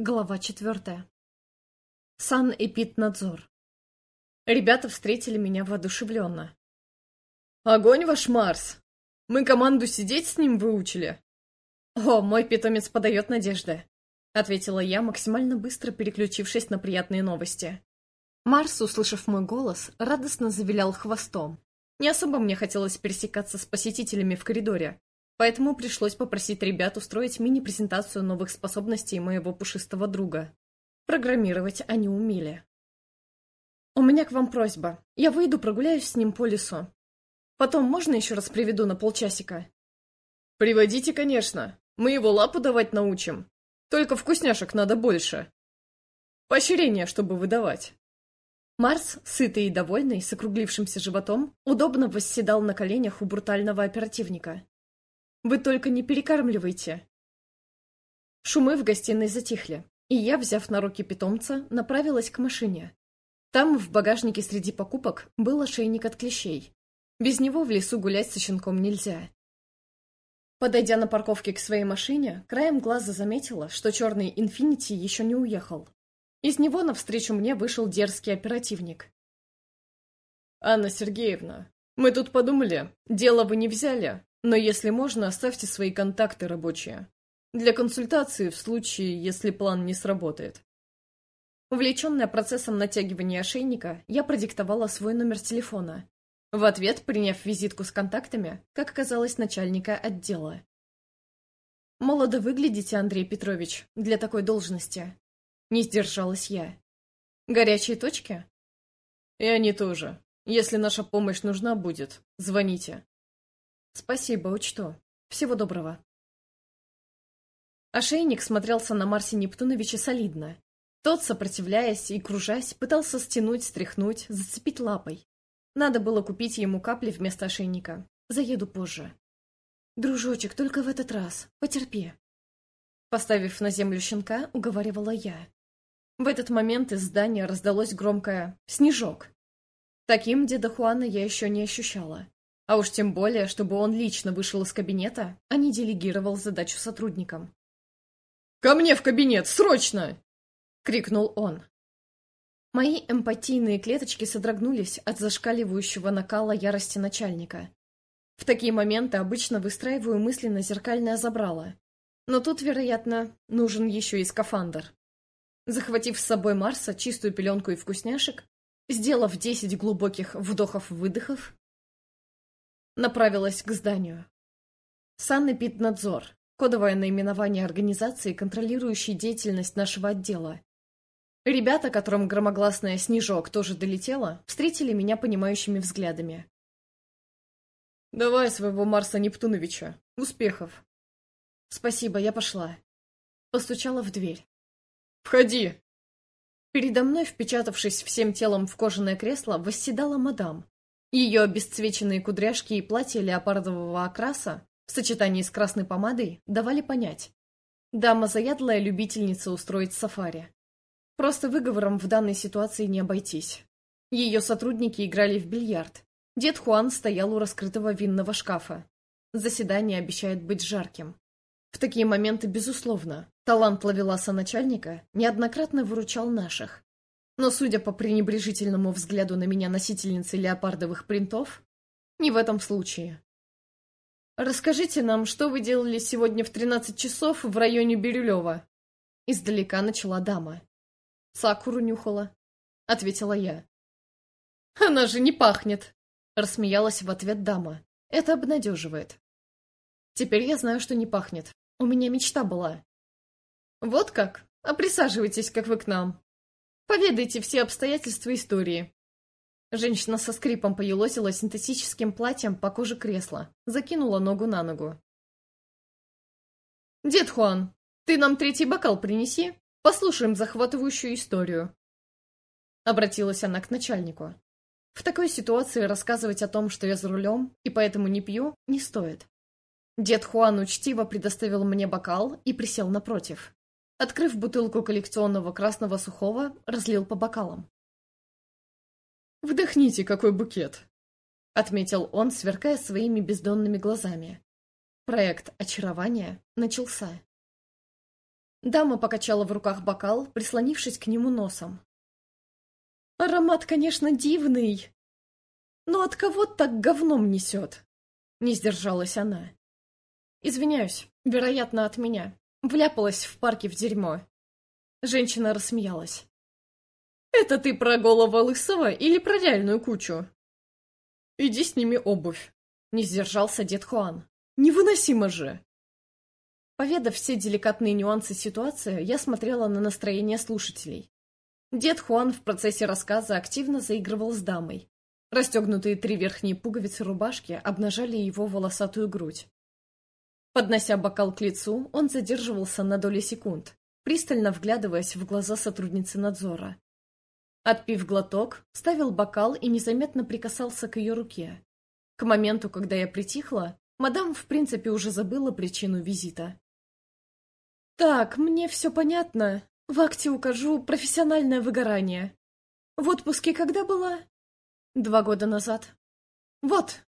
Глава четвертая. Санэпиднадзор. Ребята встретили меня воодушевленно. «Огонь ваш Марс! Мы команду сидеть с ним выучили!» «О, мой питомец подает надежды», — ответила я, максимально быстро переключившись на приятные новости. Марс, услышав мой голос, радостно завилял хвостом. Не особо мне хотелось пересекаться с посетителями в коридоре, Поэтому пришлось попросить ребят устроить мини-презентацию новых способностей моего пушистого друга. Программировать они умели. «У меня к вам просьба. Я выйду прогуляюсь с ним по лесу. Потом можно еще раз приведу на полчасика?» «Приводите, конечно. Мы его лапу давать научим. Только вкусняшек надо больше. Поощрение, чтобы выдавать». Марс, сытый и довольный, с округлившимся животом, удобно восседал на коленях у брутального оперативника. Вы только не перекармливайте!» Шумы в гостиной затихли, и я, взяв на руки питомца, направилась к машине. Там, в багажнике среди покупок, был ошейник от клещей. Без него в лесу гулять со щенком нельзя. Подойдя на парковке к своей машине, краем глаза заметила, что черный «Инфинити» еще не уехал. Из него навстречу мне вышел дерзкий оперативник. «Анна Сергеевна, мы тут подумали, дело вы не взяли, но если можно, оставьте свои контакты рабочие. Для консультации в случае, если план не сработает. Увлеченная процессом натягивания ошейника, я продиктовала свой номер телефона. В ответ, приняв визитку с контактами, как оказалось, начальника отдела. «Молодо выглядите, Андрей Петрович, для такой должности». Не сдержалась я. «Горячие точки?» «И они тоже. Если наша помощь нужна будет, звоните». Спасибо, учту. Всего доброго. Ошейник смотрелся на Марсе Нептуновича солидно. Тот, сопротивляясь и кружась, пытался стянуть, стряхнуть, зацепить лапой. Надо было купить ему капли вместо ошейника. Заеду позже. Дружочек, только в этот раз. Потерпи. Поставив на землю щенка, уговаривала я. В этот момент из здания раздалось громкое «Снежок». Таким деда Хуана я еще не ощущала. А уж тем более, чтобы он лично вышел из кабинета, а не делегировал задачу сотрудникам. «Ко мне в кабинет, срочно!» — крикнул он. Мои эмпатийные клеточки содрогнулись от зашкаливающего накала ярости начальника. В такие моменты обычно выстраиваю мысленно зеркальное забрало. Но тут, вероятно, нужен еще и скафандр. Захватив с собой Марса, чистую пеленку и вкусняшек, сделав десять глубоких вдохов-выдохов, направилась к зданию. Санэпиднадзор – кодовое наименование организации, контролирующей деятельность нашего отдела. Ребята, которым громогласная «Снежок» тоже долетела, встретили меня понимающими взглядами. «Давай своего Марса Нептуновича. Успехов!» «Спасибо, я пошла». Постучала в дверь. «Входи!» Передо мной, впечатавшись всем телом в кожаное кресло, восседала мадам, ее обесцвеченные кудряшки и платье леопардового окраса в сочетании с красной помадой давали понять. Дама заядлая любительница устроить сафари. Просто выговором в данной ситуации не обойтись. Ее сотрудники играли в бильярд. Дед Хуан стоял у раскрытого винного шкафа. Заседание обещает быть жарким. В такие моменты, безусловно, талант ловеласа начальника неоднократно выручал наших. Но, судя по пренебрежительному взгляду на меня носительницы леопардовых принтов, не в этом случае. «Расскажите нам, что вы делали сегодня в 13 часов в районе Бирюлева?» Издалека начала дама. «Сакуру нюхала», — ответила я. «Она же не пахнет!» — рассмеялась в ответ дама. «Это обнадеживает. Теперь я знаю, что не пахнет. У меня мечта была». «Вот как? А присаживайтесь, как вы к нам», Поведайте все обстоятельства истории. Женщина со скрипом поелозила синтетическим платьем по коже кресла, закинула ногу на ногу. «Дед Хуан, ты нам третий бокал принеси, послушаем захватывающую историю». Обратилась она к начальнику. В такой ситуации рассказывать о том, что я за рулем и поэтому не пью, не стоит. Дед Хуан учтиво предоставил мне бокал и присел напротив. Открыв бутылку коллекционного красного сухого, разлил по бокалам. «Вдохните, какой букет!» — отметил он, сверкая своими бездонными глазами. Проект очарования начался. Дама покачала в руках бокал, прислонившись к нему носом. «Аромат, конечно, дивный, но от кого так говном несет?» Не сдержалась она. «Извиняюсь, вероятно, от меня. Вляпалась в парке в дерьмо». Женщина рассмеялась. «Это ты про голову лысого или про реальную кучу?» «Иди сними обувь», — не сдержался дед Хуан. «Невыносимо же!» Поведав все деликатные нюансы ситуации, я смотрела на настроение слушателей. Дед Хуан в процессе рассказа активно заигрывал с дамой. Расстегнутые три верхние пуговицы рубашки обнажали его волосатую грудь. Поднося бокал к лицу, он задерживался на доли секунд, пристально вглядываясь в глаза сотрудницы надзора. Отпив глоток, ставил бокал и незаметно прикасался к ее руке. К моменту, когда я притихла, мадам в принципе уже забыла причину визита. Так, мне все понятно. В акте укажу профессиональное выгорание. В отпуске когда была? Два года назад. Вот,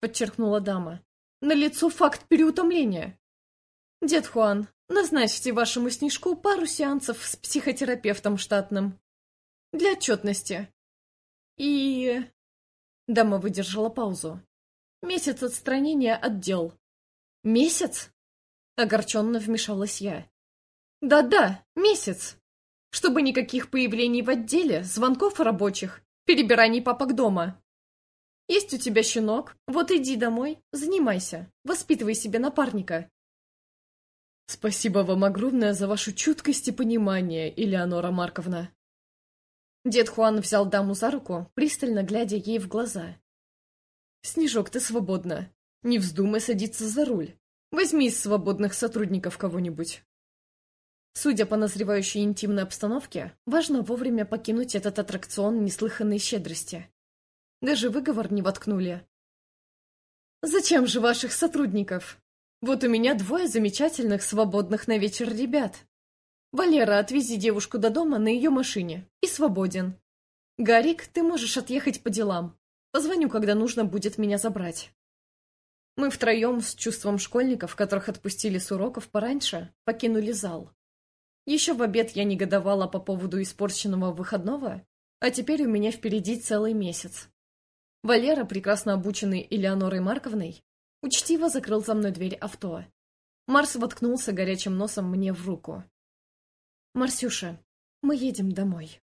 подчеркнула дама. На лицо факт переутомления. Дед Хуан, назначьте вашему снежку пару сеансов с психотерапевтом штатным. Для отчетности. И... Дама выдержала паузу. Месяц отстранения от дел. Месяц? Огорченно вмешалась я. Да-да, месяц. Чтобы никаких появлений в отделе, звонков рабочих, перебираний папок дома. Есть у тебя щенок, вот иди домой, занимайся, воспитывай себе напарника. Спасибо вам огромное за вашу чуткость и понимание, Элеонора Марковна. Дед Хуан взял даму за руку, пристально глядя ей в глаза. «Снежок, ты свободна. Не вздумай садиться за руль. Возьми из свободных сотрудников кого-нибудь. Судя по назревающей интимной обстановке, важно вовремя покинуть этот аттракцион неслыханной щедрости. Даже выговор не воткнули. «Зачем же ваших сотрудников? Вот у меня двое замечательных свободных на вечер ребят. Валера, отвези девушку до дома на ее машине. И свободен. Гарик, ты можешь отъехать по делам. Позвоню, когда нужно будет меня забрать». Мы втроем с чувством школьников, которых отпустили с уроков пораньше, покинули зал. Еще в обед я негодовала по поводу испорченного выходного, а теперь у меня впереди целый месяц. Валера, прекрасно обученный Элеонорой Марковной, учтиво закрыл за мной дверь авто. Марс воткнулся горячим носом мне в руку. «Марсюша, мы едем домой».